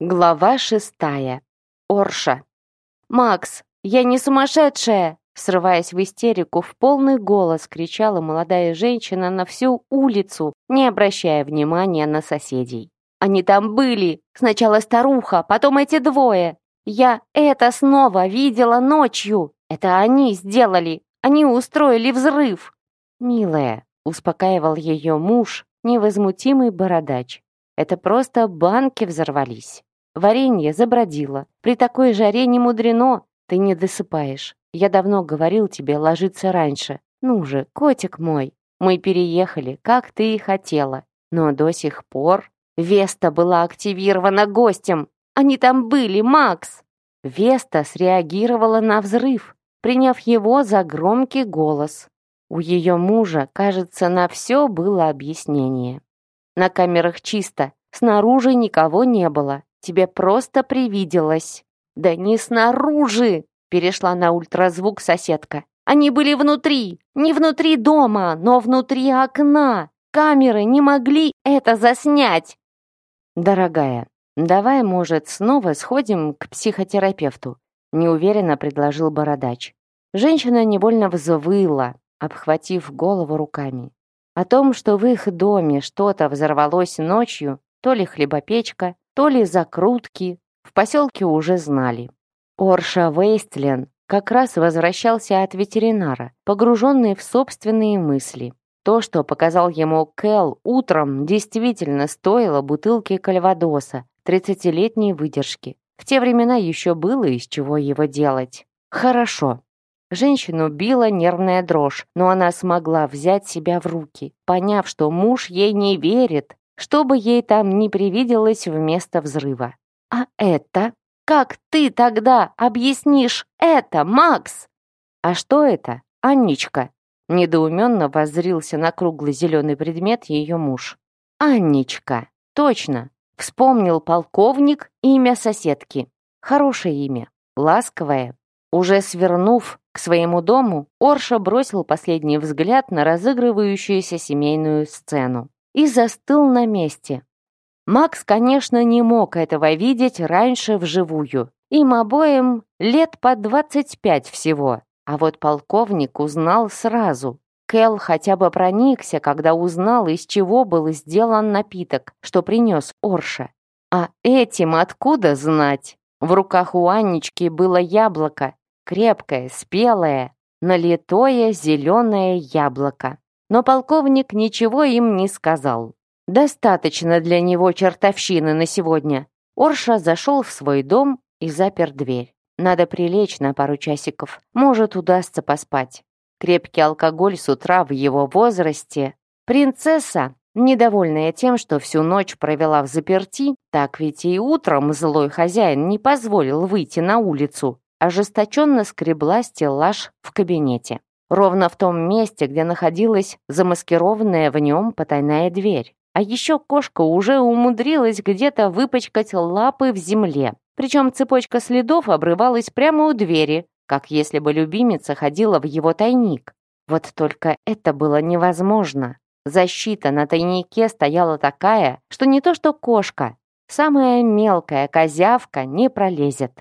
Глава шестая. Орша. «Макс, я не сумасшедшая!» Срываясь в истерику, в полный голос кричала молодая женщина на всю улицу, не обращая внимания на соседей. «Они там были! Сначала старуха, потом эти двое! Я это снова видела ночью! Это они сделали! Они устроили взрыв!» «Милая», — успокаивал ее муж, невозмутимый бородач. «Это просто банки взорвались. Варенье забродило. При такой жаре не мудрено, ты не досыпаешь. Я давно говорил тебе ложиться раньше. Ну же, котик мой, мы переехали, как ты и хотела. Но до сих пор Веста была активирована гостем. Они там были, Макс. Веста среагировала на взрыв, приняв его за громкий голос. У ее мужа, кажется, на все было объяснение. На камерах чисто, снаружи никого не было. Тебе просто привиделось». «Да не снаружи!» — перешла на ультразвук соседка. «Они были внутри! Не внутри дома, но внутри окна! Камеры не могли это заснять!» «Дорогая, давай, может, снова сходим к психотерапевту?» неуверенно предложил бородач. Женщина невольно взвыла, обхватив голову руками. О том, что в их доме что-то взорвалось ночью, то ли хлебопечка, то ли закрутки, в поселке уже знали. Орша Вейстлен как раз возвращался от ветеринара, погруженный в собственные мысли. То, что показал ему Кэл утром, действительно стоило бутылки кальвадоса 30-летней выдержки. В те времена еще было из чего его делать. Хорошо. Женщину била нервная дрожь, но она смогла взять себя в руки, поняв, что муж ей не верит, что бы ей там ни привиделось вместо взрыва. «А это? Как ты тогда объяснишь это, Макс?» «А что это, Анничка?» Недоуменно воззрился на круглый зеленый предмет ее муж. «Анничка! Точно! Вспомнил полковник имя соседки. Хорошее имя, ласковое. Уже свернув к своему дому, Орша бросил последний взгляд на разыгрывающуюся семейную сцену и застыл на месте. Макс, конечно, не мог этого видеть раньше вживую. Им обоим лет по 25 всего. А вот полковник узнал сразу. Кэл хотя бы проникся, когда узнал, из чего был сделан напиток, что принес Орша. А этим откуда знать? В руках у Анечки было яблоко, крепкое, спелое, налитое зеленое яблоко. Но полковник ничего им не сказал. Достаточно для него чертовщины на сегодня. Орша зашел в свой дом и запер дверь. Надо прилечь на пару часиков. Может, удастся поспать. Крепкий алкоголь с утра в его возрасте. Принцесса, недовольная тем, что всю ночь провела в заперти, так ведь и утром злой хозяин не позволил выйти на улицу, ожесточенно скребла стеллаж в кабинете. Ровно в том месте, где находилась замаскированная в нем потайная дверь. А еще кошка уже умудрилась где-то выпачкать лапы в земле. Причем цепочка следов обрывалась прямо у двери, как если бы любимица ходила в его тайник. Вот только это было невозможно. Защита на тайнике стояла такая, что не то что кошка, самая мелкая козявка не пролезет.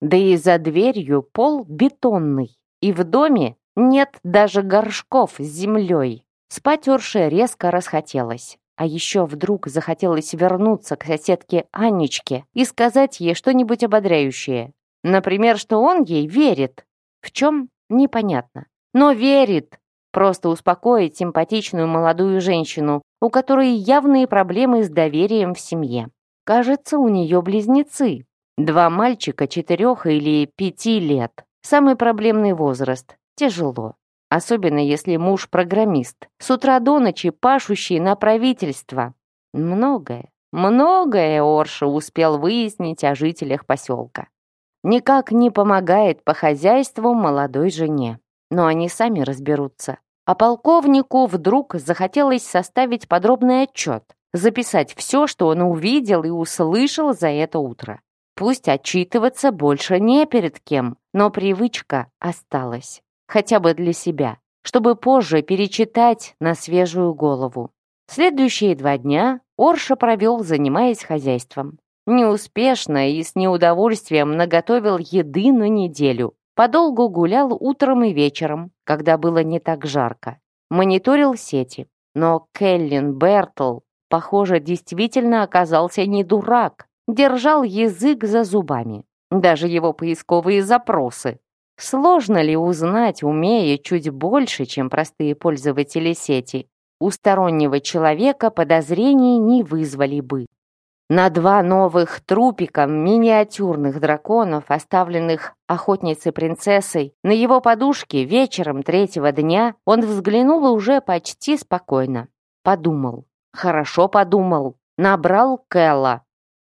Да и за дверью пол бетонный, и в доме нет даже горшков с землей. Спать Урше резко расхотелось. А еще вдруг захотелось вернуться к соседке Анечке и сказать ей что-нибудь ободряющее. Например, что он ей верит. В чем? Непонятно. Но верит. Просто успокоить симпатичную молодую женщину, у которой явные проблемы с доверием в семье. Кажется, у нее близнецы. Два мальчика четырех или пяти лет. Самый проблемный возраст. Тяжело. Особенно если муж программист. С утра до ночи пашущий на правительство. Многое, многое Орша успел выяснить о жителях поселка. Никак не помогает по хозяйству молодой жене. Но они сами разберутся. А полковнику вдруг захотелось составить подробный отчет, записать все, что он увидел и услышал за это утро. Пусть отчитываться больше не перед кем, но привычка осталась хотя бы для себя, чтобы позже перечитать на свежую голову. Следующие два дня Орша провел, занимаясь хозяйством. неуспешно и с неудовольствием наготовил еды на неделю. Подолгу гулял утром и вечером, когда было не так жарко. Мониторил сети. Но Келлин Бертл, похоже, действительно оказался не дурак. Держал язык за зубами. Даже его поисковые запросы. Сложно ли узнать, умея чуть больше, чем простые пользователи сети? У стороннего человека подозрений не вызвали бы. На два новых трупика миниатюрных драконов, оставленных охотницей-принцессой, на его подушке вечером третьего дня он взглянул уже почти спокойно. Подумал. Хорошо подумал. Набрал Кэлла.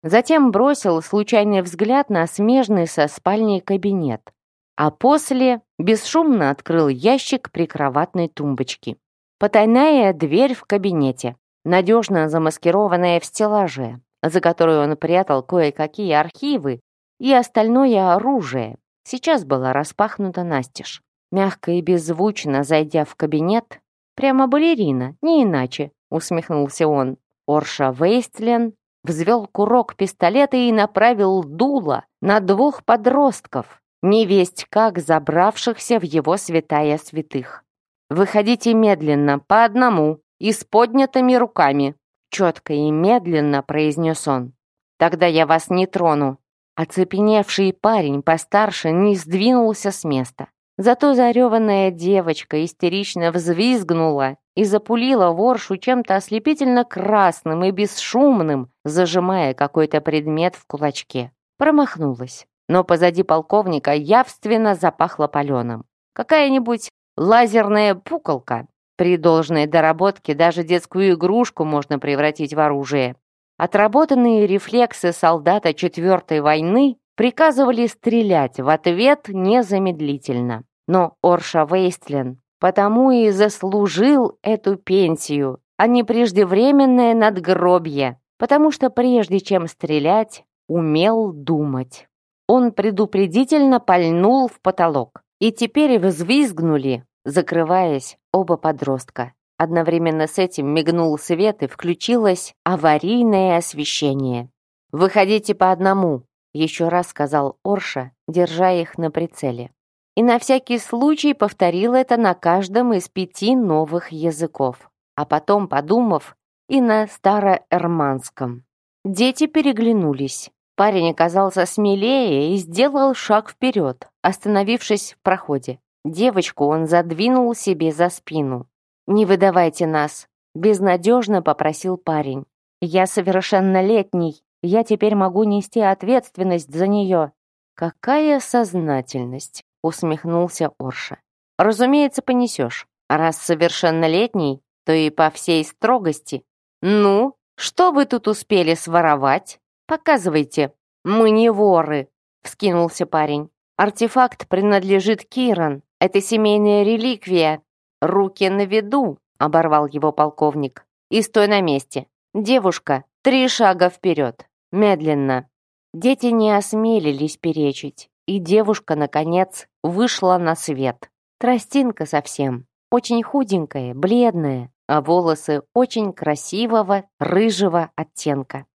Затем бросил случайный взгляд на смежный со спальней кабинет. А после бесшумно открыл ящик прикроватной тумбочки. Потайная дверь в кабинете, надежно замаскированная в стеллаже, за которой он прятал кое-какие архивы и остальное оружие, сейчас была распахнута настежь. Мягко и беззвучно зайдя в кабинет, прямо балерина, не иначе, усмехнулся он. Орша Вейстлен взвел курок пистолета и направил дуло на двух подростков, невесть как забравшихся в его святая святых. «Выходите медленно, по одному и с поднятыми руками», четко и медленно произнес он. «Тогда я вас не трону». Оцепеневший парень постарше не сдвинулся с места. Зато зареванная девочка истерично взвизгнула и запулила воршу чем-то ослепительно красным и бесшумным, зажимая какой-то предмет в кулачке. Промахнулась, но позади полковника явственно запахло паленым. Какая-нибудь лазерная пуколка при должной доработке даже детскую игрушку можно превратить в оружие. Отработанные рефлексы солдата Четвертой войны приказывали стрелять в ответ незамедлительно. Но Орша Вейстлен потому и заслужил эту пенсию, а не преждевременное надгробье, потому что прежде чем стрелять, умел думать. Он предупредительно пальнул в потолок, и теперь взвизгнули закрываясь оба подростка. Одновременно с этим мигнул свет и включилось аварийное освещение. «Выходите по одному», — еще раз сказал Орша, держа их на прицеле. И на всякий случай повторил это на каждом из пяти новых языков. А потом, подумав, и на староэрманском. Дети переглянулись. Парень оказался смелее и сделал шаг вперед, остановившись в проходе. Девочку он задвинул себе за спину. «Не выдавайте нас», — безнадежно попросил парень. «Я совершеннолетний, я теперь могу нести ответственность за нее». «Какая сознательность», — усмехнулся Орша. «Разумеется, понесешь. Раз совершеннолетний, то и по всей строгости. Ну, что вы тут успели своровать? Показывайте». «Мы не воры», — вскинулся парень. «Артефакт принадлежит Киран. Это семейная реликвия. Руки на виду, оборвал его полковник. И стой на месте. Девушка, три шага вперед. Медленно. Дети не осмелились перечить, и девушка, наконец, вышла на свет. Тростинка совсем, очень худенькая, бледная, а волосы очень красивого рыжего оттенка.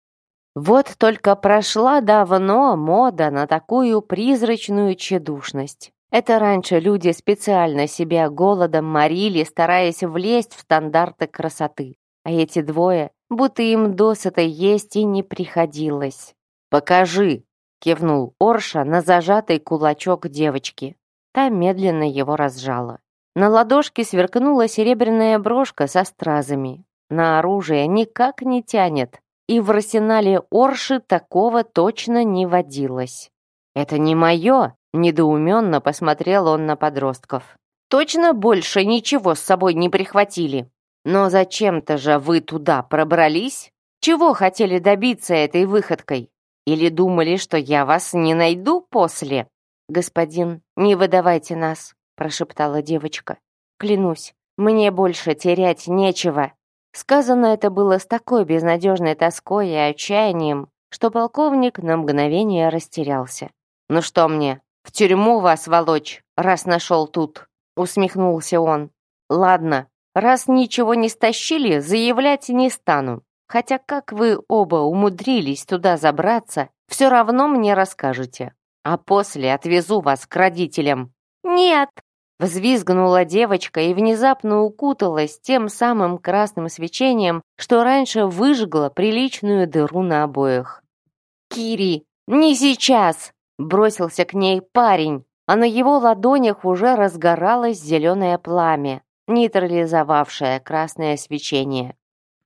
Вот только прошла давно мода на такую призрачную тщедушность. Это раньше люди специально себя голодом морили, стараясь влезть в стандарты красоты. А эти двое, будто им досыта есть и не приходилось. «Покажи!» — кивнул Орша на зажатый кулачок девочки. Та медленно его разжала. На ладошке сверкнула серебряная брошка со стразами. На оружие никак не тянет, и в арсенале Орши такого точно не водилось. «Это не мое!» Недоуменно посмотрел он на подростков. «Точно больше ничего с собой не прихватили? Но зачем-то же вы туда пробрались? Чего хотели добиться этой выходкой? Или думали, что я вас не найду после?» «Господин, не выдавайте нас», прошептала девочка. «Клянусь, мне больше терять нечего». Сказано это было с такой безнадежной тоской и отчаянием, что полковник на мгновение растерялся. «Ну что мне, в тюрьму вас волочь, раз нашел тут», — усмехнулся он. «Ладно, раз ничего не стащили, заявлять не стану. Хотя как вы оба умудрились туда забраться, все равно мне расскажете. А после отвезу вас к родителям». «Нет!» Взвизгнула девочка и внезапно укуталась тем самым красным свечением, что раньше выжгла приличную дыру на обоях. «Кири, не сейчас!» — бросился к ней парень, а на его ладонях уже разгоралось зеленое пламя, нейтрализовавшее красное свечение.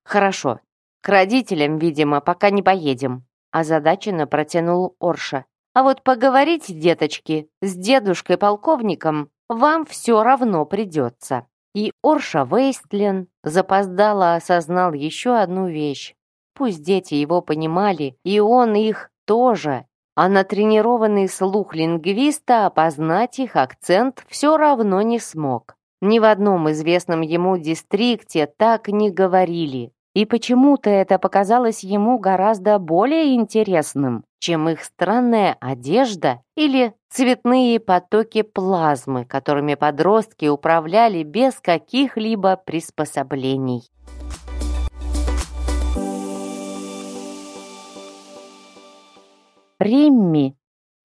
«Хорошо, к родителям, видимо, пока не поедем», озадаченно протянул Орша. «А вот поговорить, деточки, с дедушкой-полковником вам все равно придется». И Орша Вейстлин запоздало осознал еще одну вещь. Пусть дети его понимали, и он их тоже, а натренированный слух лингвиста опознать их акцент все равно не смог. Ни в одном известном ему дистрикте так не говорили, и почему-то это показалось ему гораздо более интересным, чем их странная одежда или цветные потоки плазмы, которыми подростки управляли без каких-либо приспособлений. Римми.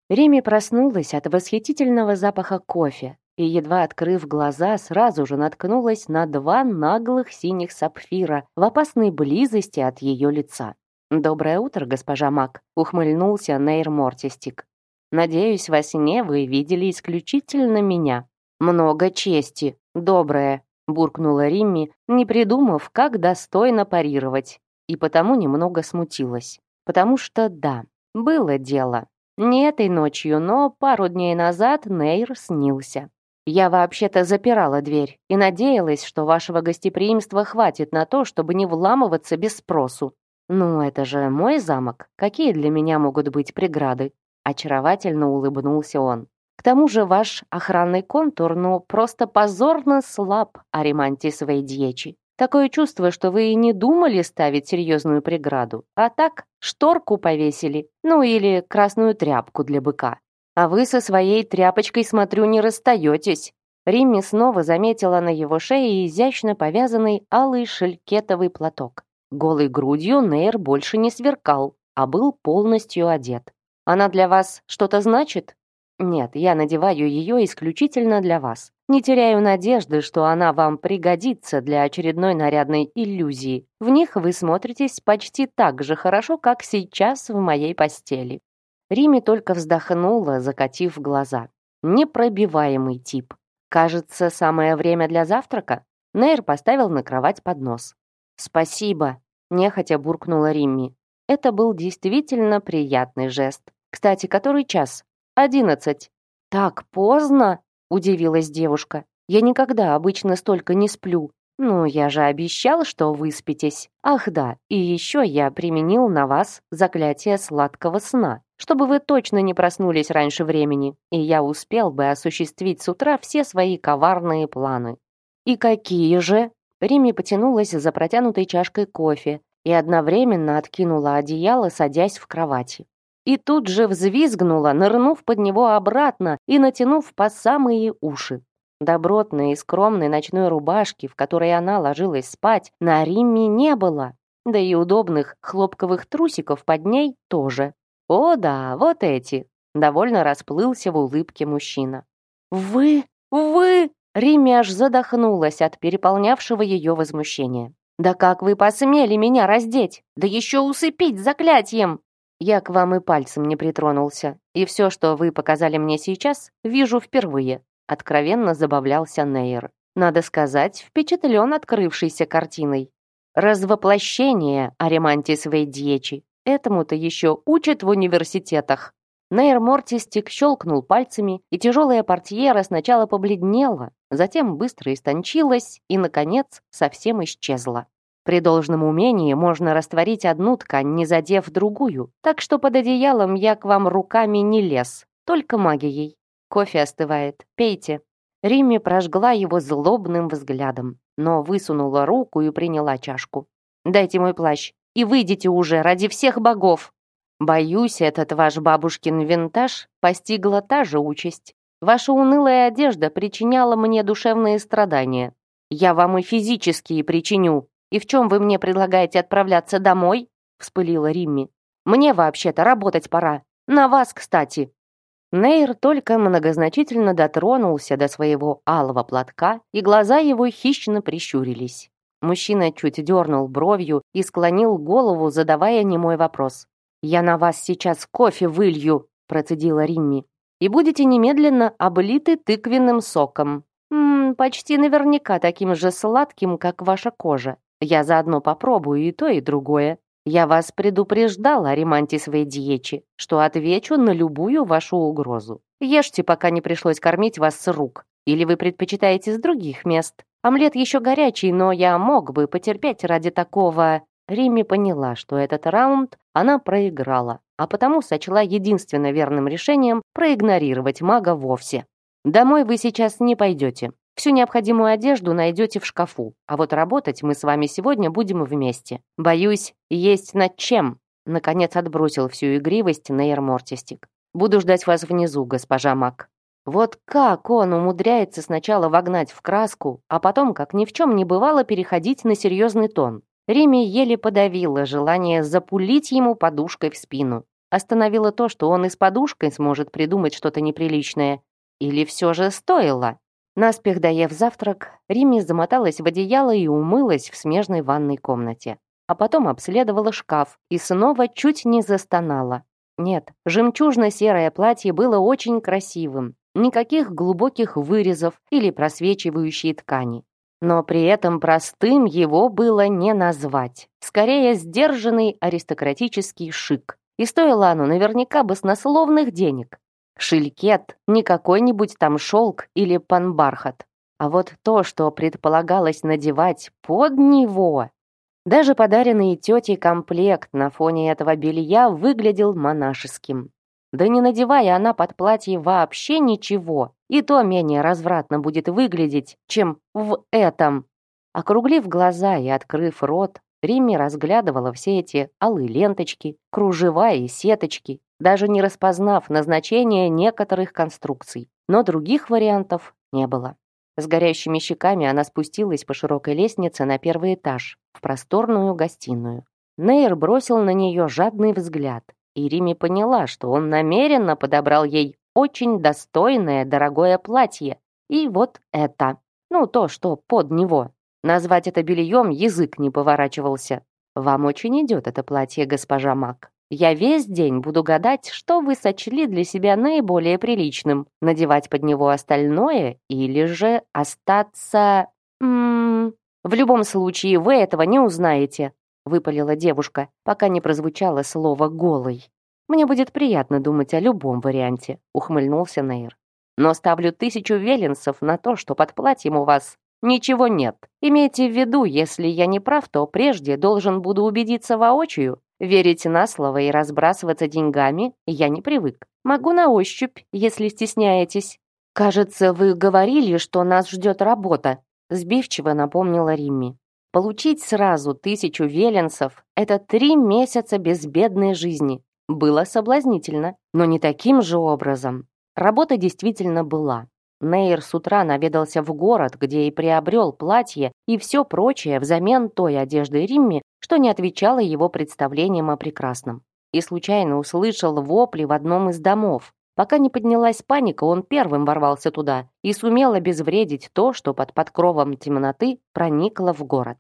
Римми проснулась от восхитительного запаха кофе и, едва открыв глаза, сразу же наткнулась на два наглых синих сапфира в опасной близости от ее лица. «Доброе утро, госпожа Мак», — ухмыльнулся Нейр Мортистик. «Надеюсь, во сне вы видели исключительно меня». «Много чести, доброе», — буркнула Римми, не придумав, как достойно парировать, и потому немного смутилась. Потому что да, было дело. Не этой ночью, но пару дней назад Нейр снился. Я вообще-то запирала дверь и надеялась, что вашего гостеприимства хватит на то, чтобы не вламываться без спросу. Ну, это же мой замок. Какие для меня могут быть преграды? Очаровательно улыбнулся он. К тому же ваш охранный контур, ну, просто позорно слаб, Аримантис Вейдьечи. Такое чувство, что вы и не думали ставить серьезную преграду, а так шторку повесили, ну или красную тряпку для быка. А вы со своей тряпочкой, смотрю, не расстаетесь. Римми снова заметила на его шее изящно повязанный алый шелькетовый платок. Голой грудью Нейр больше не сверкал, а был полностью одет. «Она для вас что-то значит?» «Нет, я надеваю ее исключительно для вас. Не теряю надежды, что она вам пригодится для очередной нарядной иллюзии. В них вы смотритесь почти так же хорошо, как сейчас в моей постели». Рими только вздохнула, закатив глаза. Непробиваемый тип. Кажется, самое время для завтрака. Нейр поставил на кровать поднос. «Спасибо», — нехотя буркнула Римми. Это был действительно приятный жест. «Кстати, который час?» «Одиннадцать». «Так поздно?» Удивилась девушка. Я никогда обычно столько не сплю. Ну, я же обещал, что выспитесь. Ах да, и еще я применил на вас заклятие сладкого сна, чтобы вы точно не проснулись раньше времени, и я успел бы осуществить с утра все свои коварные планы. И какие же? Рими потянулась за протянутой чашкой кофе и одновременно откинула одеяло, садясь в кровати и тут же взвизгнула, нырнув под него обратно и натянув по самые уши. Добротной и скромной ночной рубашки, в которой она ложилась спать, на Римме не было. Да и удобных хлопковых трусиков под ней тоже. О да, вот эти. Довольно расплылся в улыбке мужчина. «Вы? Вы?» Римми аж задохнулась от переполнявшего ее возмущения. «Да как вы посмели меня раздеть? Да еще усыпить заклятием!» Я к вам и пальцем не притронулся, и все, что вы показали мне сейчас, вижу впервые», — откровенно забавлялся Нейр. Надо сказать, впечатлен открывшейся картиной. Развоплощение Аримантис Вейдьечи. Этому-то еще учат в университетах. Нейр Мортистик щелкнул пальцами, и тяжелая портьера сначала побледнела, затем быстро истончилась и, наконец, совсем исчезла. При должном умении можно растворить одну ткань, не задев другую, так что под одеялом я к вам руками не лез, только магией. Кофе остывает, пейте». Римми прожгла его злобным взглядом, но высунула руку и приняла чашку. «Дайте мой плащ и выйдите уже ради всех богов!» «Боюсь, этот ваш бабушкин винтаж постигла та же участь. Ваша унылая одежда причиняла мне душевные страдания. Я вам и физические причиню», И в чем вы мне предлагаете отправляться домой?» — вспылила Римми. «Мне вообще-то работать пора. На вас, кстати». Нейр только многозначительно дотронулся до своего алого платка, и глаза его хищно прищурились. Мужчина чуть дернул бровью и склонил голову, задавая немой вопрос. «Я на вас сейчас кофе вылью», — процедила Римми. «И будете немедленно облиты тыквенным соком. М -м, почти наверняка таким же сладким, как ваша кожа. Я заодно попробую и то, и другое. Я вас предупреждал о ремонте своей диечи, что отвечу на любую вашу угрозу. Ешьте, пока не пришлось кормить вас с рук. Или вы предпочитаете с других мест? Омлет еще горячий, но я мог бы потерпеть ради такого...» Римми поняла, что этот раунд она проиграла, а потому сочла единственно верным решением проигнорировать мага вовсе. «Домой вы сейчас не пойдете. Всю необходимую одежду найдете в шкафу, а вот работать мы с вами сегодня будем вместе. Боюсь, есть над чем». Наконец отбросил всю игривость Нейр Мортистик. «Буду ждать вас внизу, госпожа Мак». Вот как он умудряется сначала вогнать в краску, а потом, как ни в чем не бывало, переходить на серьезный тон. Рими еле подавила желание запулить ему подушкой в спину. Остановило то, что он и с подушкой сможет придумать что-то неприличное. Или все же стоило? Наспех доев завтрак, Римми замоталась в одеяло и умылась в смежной ванной комнате. А потом обследовала шкаф и снова чуть не застонала. Нет, жемчужно-серое платье было очень красивым. Никаких глубоких вырезов или просвечивающей ткани. Но при этом простым его было не назвать. Скорее, сдержанный аристократический шик. И стоило оно наверняка баснословных денег. Шилькет, не какой-нибудь там шелк или панбархат. А вот то, что предполагалось надевать под него... Даже подаренный тетей комплект на фоне этого белья выглядел монашеским. Да не надевая она под платье вообще ничего, и то менее развратно будет выглядеть, чем в этом. Округлив глаза и открыв рот, Римми разглядывала все эти алые ленточки, кружева и сеточки, даже не распознав назначение некоторых конструкций. Но других вариантов не было. С горящими щеками она спустилась по широкой лестнице на первый этаж, в просторную гостиную. Нейр бросил на нее жадный взгляд, и Рими поняла, что он намеренно подобрал ей очень достойное дорогое платье. И вот это. Ну, то, что под него. Назвать это бельем язык не поворачивался. «Вам очень идет это платье, госпожа Мак», я весь день буду гадать, что вы сочли для себя наиболее приличным. Надевать под него остальное или же остаться... М. В любом случае, вы этого не узнаете, выпалила девушка, пока не прозвучало слово «голый». «Мне будет приятно думать о любом варианте», — ухмыльнулся Нейр. «Но ставлю тысячу веленсов на то, что под платьем у вас ничего нет. Имейте в виду, если я не прав, то прежде должен буду убедиться воочию, Верить на слово и разбрасываться деньгами я не привык. Могу на ощупь, если стесняетесь. Кажется, вы говорили, что нас ждет работа, сбивчиво напомнила Римми. Получить сразу тысячу веленсов – это три месяца безбедной жизни. Было соблазнительно, но не таким же образом. Работа действительно была. Нейр с утра наведался в город, где и приобрел платье и все прочее взамен той одежды Римми, что не отвечало его представлениям о прекрасном. И случайно услышал вопли в одном из домов. Пока не поднялась паника, он первым ворвался туда и сумел обезвредить то, что под подкровом темноты проникло в город.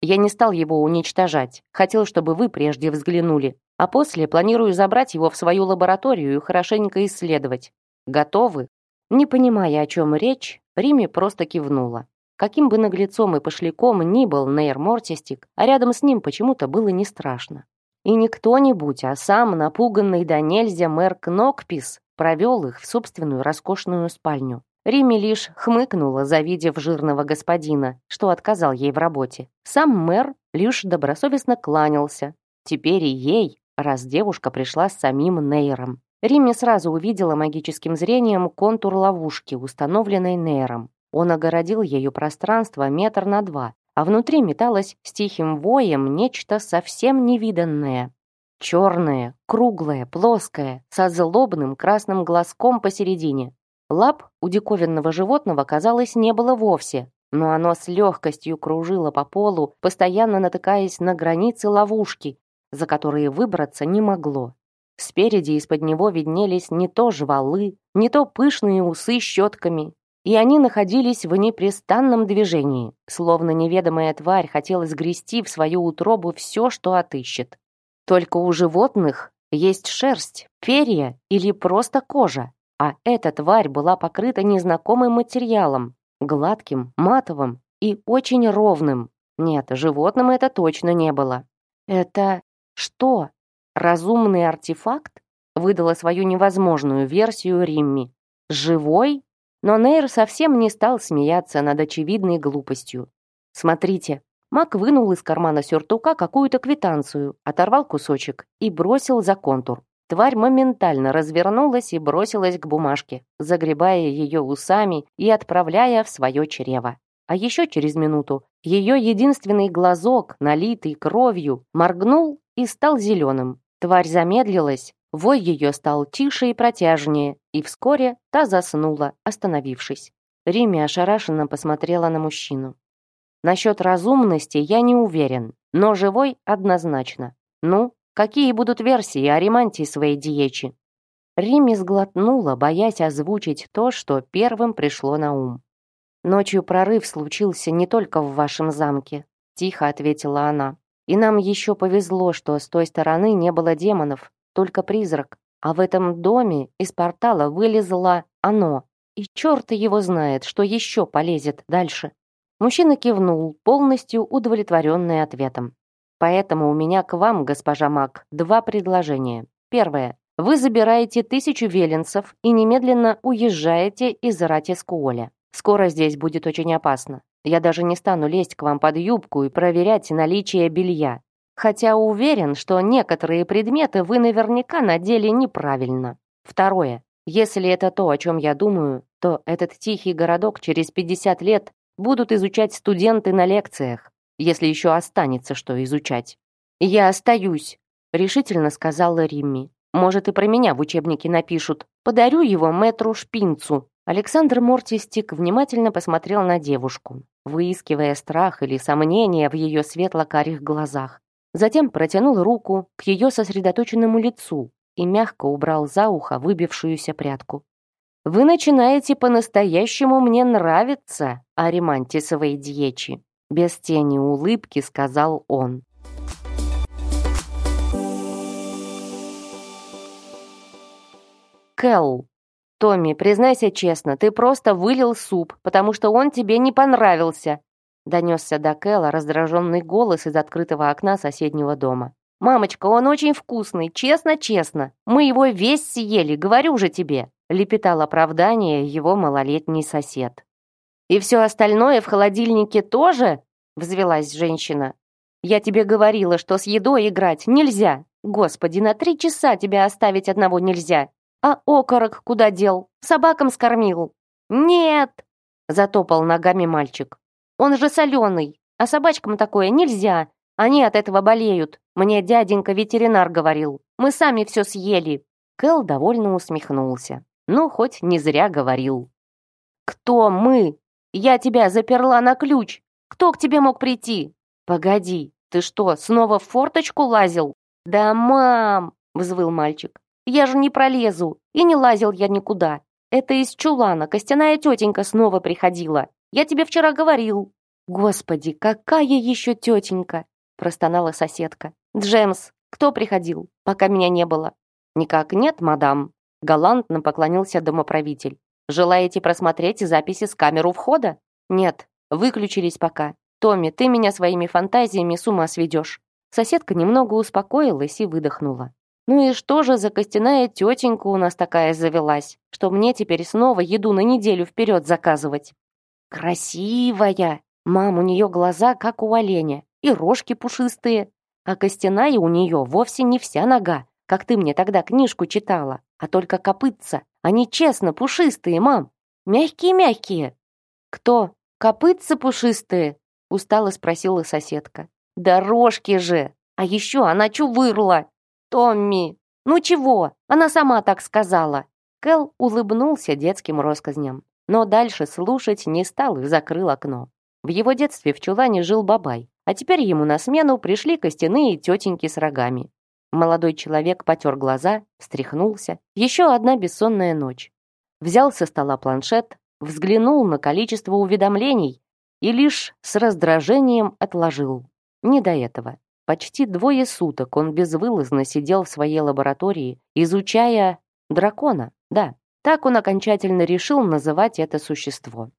Я не стал его уничтожать, хотел, чтобы вы прежде взглянули, а после планирую забрать его в свою лабораторию и хорошенько исследовать. Готовы? Не понимая, о чем речь, Рими просто кивнула. Каким бы наглецом и пошляком ни был Нейр Мортистик, а рядом с ним почему-то было не страшно. И не кто-нибудь, а сам напуганный до нельзя мэр Кнокпис провел их в собственную роскошную спальню. Рими лишь хмыкнула, завидев жирного господина, что отказал ей в работе. Сам мэр лишь добросовестно кланялся. Теперь и ей, раз девушка пришла с самим Нейром. Римми сразу увидела магическим зрением контур ловушки, установленной Нейром. Он огородил ею пространство метр на два, а внутри металось с тихим воем нечто совсем невиданное. Черное, круглое, плоское, со злобным красным глазком посередине. Лап у диковинного животного, казалось, не было вовсе, но оно с легкостью кружило по полу, постоянно натыкаясь на границы ловушки, за которые выбраться не могло. Спереди из-под него виднелись не то жвалы, не то пышные усы щетками, и они находились в непрестанном движении, словно неведомая тварь хотела сгрести в свою утробу все, что отыщет. Только у животных есть шерсть, перья или просто кожа, а эта тварь была покрыта незнакомым материалом, гладким, матовым и очень ровным. Нет, животным это точно не было. Это что? Разумный артефакт? Выдала свою невозможную версию Римми. Живой? Но Нейр совсем не стал смеяться над очевидной глупостью. Смотрите, Мак вынул из кармана сюртука какую-то квитанцию, оторвал кусочек и бросил за контур. Тварь моментально развернулась и бросилась к бумажке, загребая ее усами и отправляя в свое чрево. А еще через минуту ее единственный глазок, налитый кровью, моргнул и стал зеленым. Тварь замедлилась, вой ее стал тише и протяжнее, и вскоре та заснула, остановившись. Риме ошарашенно посмотрела на мужчину. Насчет разумности я не уверен, но живой однозначно. Ну, Какие будут версии о ремонте своей диечи?» Римми сглотнула, боясь озвучить то, что первым пришло на ум. «Ночью прорыв случился не только в вашем замке», — тихо ответила она. «И нам еще повезло, что с той стороны не было демонов, только призрак. А в этом доме из портала вылезло оно. И черт его знает, что еще полезет дальше». Мужчина кивнул, полностью удовлетворенный ответом. Поэтому у меня к вам, госпожа Мак, два предложения. Первое. Вы забираете тысячу веленцев и немедленно уезжаете из Ратискуоля. Скоро здесь будет очень опасно. Я даже не стану лезть к вам под юбку и проверять наличие белья. Хотя уверен, что некоторые предметы вы наверняка надели неправильно. Второе. Если это то, о чем я думаю, то этот тихий городок через 50 лет будут изучать студенты на лекциях если еще останется что изучать. «Я остаюсь», — решительно сказала Римми. «Может, и про меня в учебнике напишут. Подарю его мэтру Шпинцу». Александр Мортистик внимательно посмотрел на девушку, выискивая страх или сомнение в ее светло-карих глазах. Затем протянул руку к ее сосредоточенному лицу и мягко убрал за ухо выбившуюся прядку. «Вы начинаете по-настоящему мне нравиться, Аримантисовой дьечи. Без тени улыбки сказал он. Кэл, Томми, признайся честно, ты просто вылил суп, потому что он тебе не понравился. Донесся до Кэла раздраженный голос из открытого окна соседнего дома. «Мамочка, он очень вкусный, честно-честно. Мы его весь съели, говорю же тебе», лепетал оправдание его малолетний сосед. «И все остальное в холодильнике тоже?» взвелась женщина. «Я тебе говорила, что с едой играть нельзя. Господи, на три часа тебя оставить одного нельзя. А окорок куда дел? Собакам скормил?» «Нет!» — затопал ногами мальчик. «Он же соленый, а собачкам такое нельзя. Они от этого болеют. Мне дяденька-ветеринар говорил. Мы сами все съели». Кэл довольно усмехнулся. Ну, хоть не зря говорил. «Кто мы? Я тебя заперла на ключ. Кто к тебе мог прийти?» «Погоди, ты что, снова в форточку лазил?» «Да, мам!» — взвыл мальчик. «Я же не пролезу, и не лазил я никуда. Это из чулана костяная тетенька снова приходила. Я тебе вчера говорил». «Господи, какая еще тетенька!» — простонала соседка. «Джемс, кто приходил, пока меня не было?» «Никак нет, мадам», — галантно поклонился домоправитель. «Желаете просмотреть записи с камеру входа?» «Нет, Выключились пока. Томми, ты меня своими фантазиями с ума сведешь». Соседка немного успокоилась и выдохнула. «Ну и что же за костяная тетенька у нас такая завелась, что мне теперь снова еду на неделю вперед заказывать?» «Красивая!» Мам, у нее глаза, как у оленя, и рожки пушистые. А костяная у нее вовсе не вся нога, как ты мне тогда книжку читала, а только копытца. Они честно пушистые, мам. Мягкие-мягкие. Кто? «Копытца пушистые?» — устало спросила соседка. «Дорожки же! А еще она чувырла! Томми! Ну чего? Она сама так сказала!» Кэл улыбнулся детским россказням, но дальше слушать не стал и закрыл окно. В его детстве в чулане жил бабай, а теперь ему на смену пришли костяные тетеньки с рогами. Молодой человек потер глаза, встряхнулся. Еще одна бессонная ночь. Взял со стола планшет, взглянул на количество уведомлений и лишь с раздражением отложил. Не до этого. Почти двое суток он безвылазно сидел в своей лаборатории, изучая дракона. Да, так он окончательно решил называть это существо.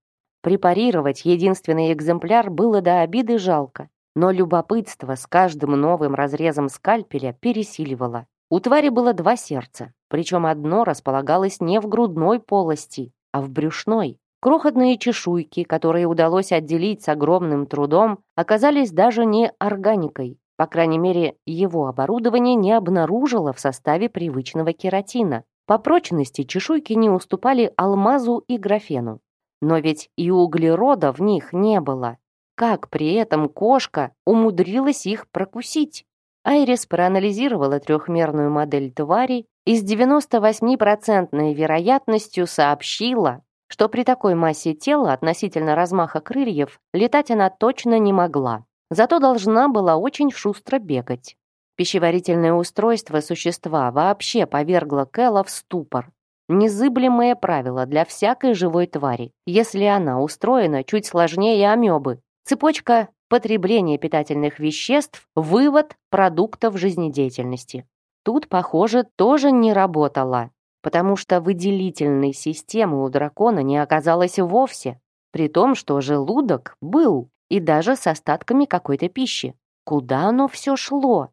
Препарировать единственный экземпляр было до обиды жалко, но любопытство с каждым новым разрезом скальпеля пересиливало. У твари было два сердца, причем одно располагалось не в грудной полости, а в брюшной. Крохотные чешуйки, которые удалось отделить с огромным трудом, оказались даже не органикой. По крайней мере, его оборудование не обнаружило в составе привычного кератина. По прочности чешуйки не уступали алмазу и графену. Но ведь и углерода в них не было. Как при этом кошка умудрилась их прокусить? Айрис проанализировала трехмерную модель твари и с 98% вероятностью сообщила, что при такой массе тела относительно размаха крыльев летать она точно не могла. Зато должна была очень шустро бегать. Пищеварительное устройство существа вообще повергло Кэлла в ступор. Незыблемое правило для всякой живой твари, если она устроена чуть сложнее амебы, Цепочка потребления питательных веществ, вывод продуктов жизнедеятельности. Тут, похоже, тоже не работало, потому что выделительной системы у дракона не оказалось вовсе, при том, что желудок был и даже с остатками какой-то пищи. Куда оно все шло?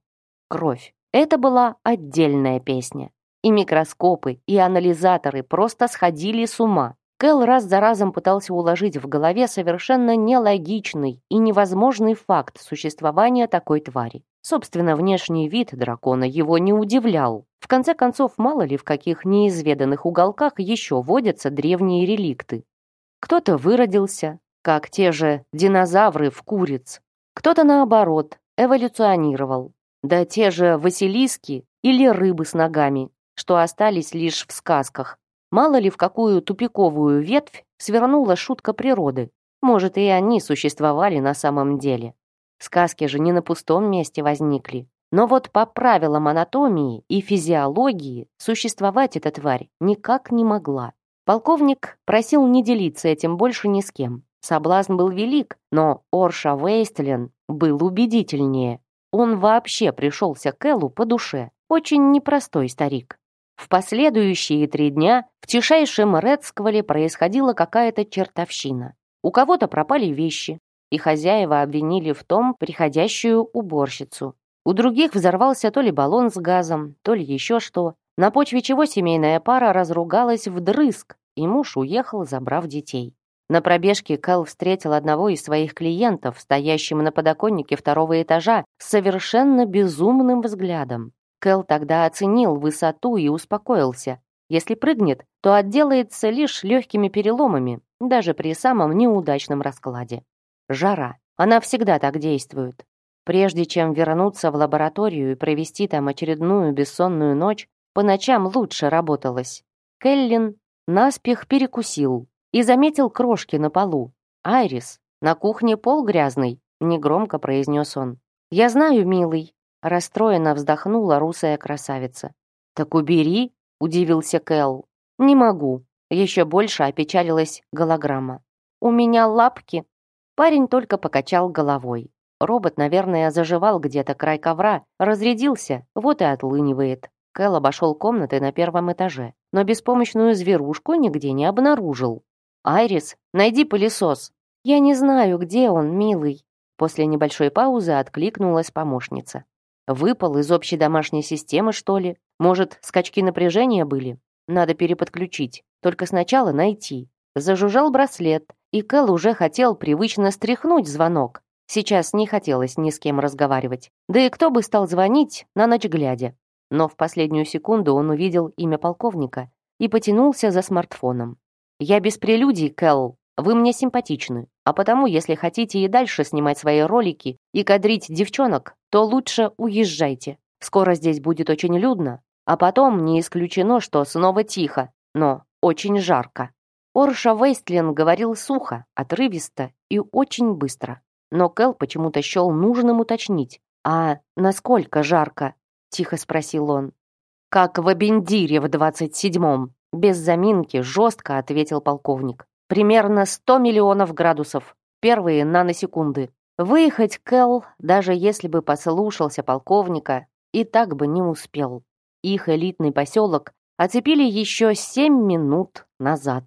Кровь. Это была отдельная песня. И микроскопы, и анализаторы просто сходили с ума. Кэл раз за разом пытался уложить в голове совершенно нелогичный и невозможный факт существования такой твари. Собственно, внешний вид дракона его не удивлял. В конце концов, мало ли в каких неизведанных уголках еще водятся древние реликты. Кто-то выродился, как те же динозавры в куриц. Кто-то, наоборот, эволюционировал. Да те же василиски или рыбы с ногами, что остались лишь в сказках, Мало ли в какую тупиковую ветвь свернула шутка природы. Может, и они существовали на самом деле. Сказки же не на пустом месте возникли. Но вот по правилам анатомии и физиологии существовать эта тварь никак не могла. Полковник просил не делиться этим больше ни с кем. Соблазн был велик, но Орша Вейстлен был убедительнее. Он вообще пришелся к Эллу по душе. Очень непростой старик. В последующие три дня в тишайшем Редсквале происходила какая-то чертовщина. У кого-то пропали вещи, и хозяева обвинили в том приходящую уборщицу. У других взорвался то ли баллон с газом, то ли еще что, на почве чего семейная пара разругалась вдрызг, и муж уехал, забрав детей. На пробежке Кэл встретил одного из своих клиентов, стоящим на подоконнике второго этажа, с совершенно безумным взглядом. Кэл тогда оценил высоту и успокоился. Если прыгнет, то отделается лишь легкими переломами, даже при самом неудачном раскладе. Жара. Она всегда так действует. Прежде чем вернуться в лабораторию и провести там очередную бессонную ночь, по ночам лучше работалось. Келлин наспех перекусил и заметил крошки на полу. «Айрис, на кухне пол грязный», — негромко произнес он. «Я знаю, милый, Расстроенно вздохнула русая красавица. «Так убери», — удивился Кэл. «Не могу». Еще больше опечалилась голограмма. «У меня лапки». Парень только покачал головой. Робот, наверное, заживал где-то край ковра, разрядился, вот и отлынивает. Кэл обошел комнаты на первом этаже, но беспомощную зверушку нигде не обнаружил. «Айрис, найди пылесос». «Я не знаю, где он, милый». После небольшой паузы откликнулась помощница. Выпал из общей домашней системы, что ли? Может, скачки напряжения были? Надо переподключить. Только сначала найти. Зажужжал браслет, и Кэл уже хотел привычно стряхнуть звонок. Сейчас не хотелось ни с кем разговаривать. Да и кто бы стал звонить на ночь глядя. Но в последнюю секунду он увидел имя полковника и потянулся за смартфоном. «Я без прелюдий, Кэл. Вы мне симпатичны. А потому, если хотите и дальше снимать свои ролики и кадрить девчонок, то лучше уезжайте. Скоро здесь будет очень людно, а потом не исключено, что снова тихо, но очень жарко. Орша Вейстлин говорил сухо, отрывисто и очень быстро. Но Кэл почему-то счел нужным уточнить. «А насколько жарко?» — тихо спросил он. «Как в Абендире в двадцать седьмом», — без заминки жестко ответил полковник. «Примерно сто миллионов градусов. Первые наносекунды. Выехать Кэл, даже если бы послушался полковника, и так бы не успел. Их элитный поселок оцепили еще семь минут назад.